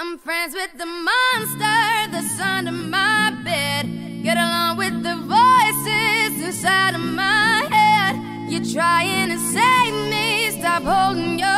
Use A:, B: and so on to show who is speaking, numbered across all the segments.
A: I'm friends with the monster that's under my bed. Get along with the voices inside of my head. You're trying to save me, stop holding your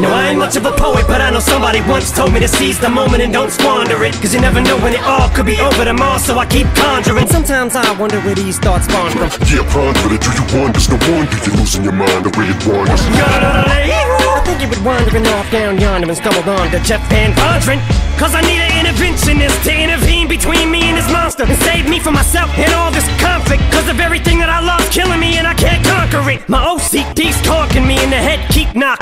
B: No, I ain't much of a poet, but I know somebody once told me to seize the moment and don't squander it. Cause you never know when it all could be over tomorrow, so I keep conjuring. Sometimes I wonder where these thoughts spawn from.
C: Yeah, ponder it, do you wonder? There's no wonder you're losing your mind the way it wanders.
B: I think you would wandering off down yonder and stumbled on to Jeff VanVonderen. Cause I need an interventionist to intervene between me and this monster and save me from myself and all this conflict. Cause of everything that I love killing me and I can't conquer it. My OCD's talking